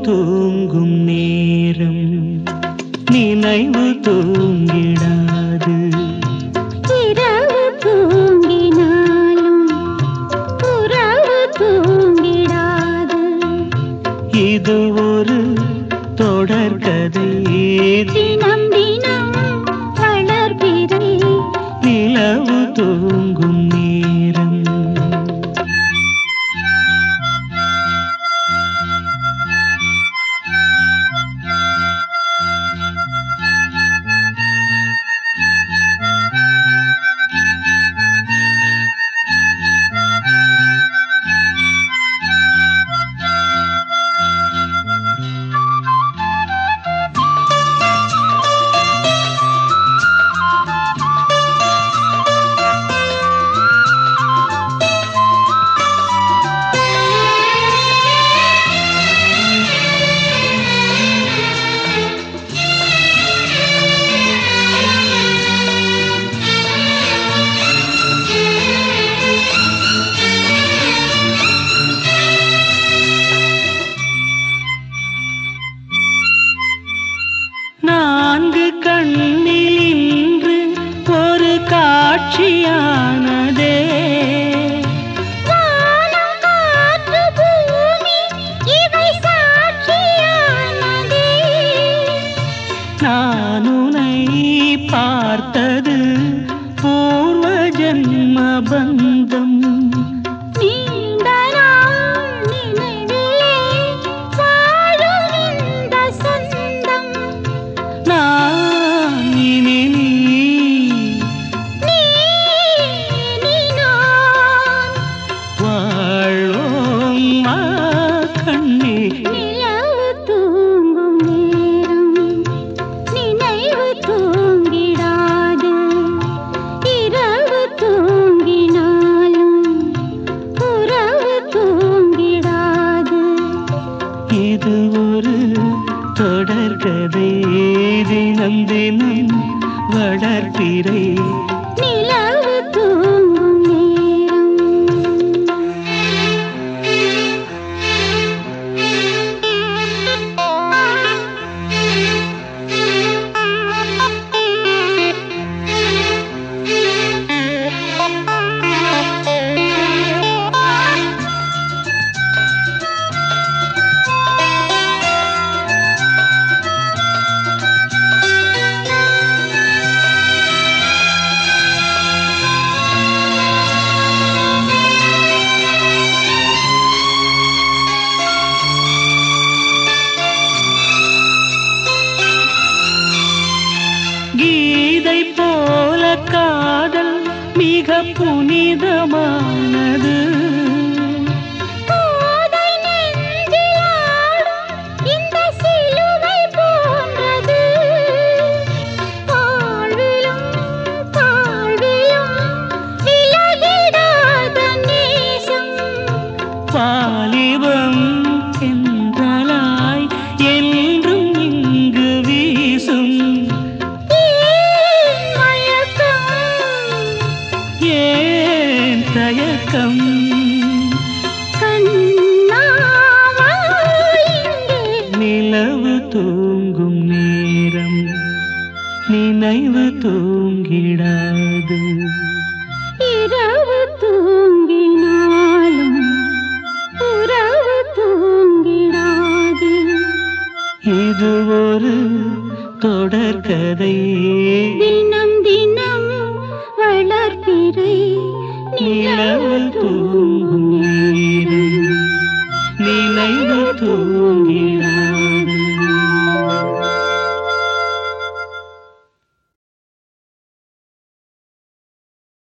தூங்கும் நேரம் நினைவு தூங்கிடாது. இரவு தூங்கினாலும் புறவு தூங்கிடாது. இது ஒரு தொடர்கதை தினம் தினம் வளர்பிறை நிலவு தூங்கும் நான் உன்னை பார்த்தது இது ஒரு தொடர்கதை தினம் தினம் வளர்கிறேன் புனிதமானது. தூங்கும் நேரம் நினைவு தூங்கிடாது. இரவு தூங்கினாலும் உறவு தூங்கிடாது. இது ஒரு தொடர்கதை தினம் தினம் வளர்பிறை நிலவு தூங்கும் நேரம் நினைவு தூங்கிடாது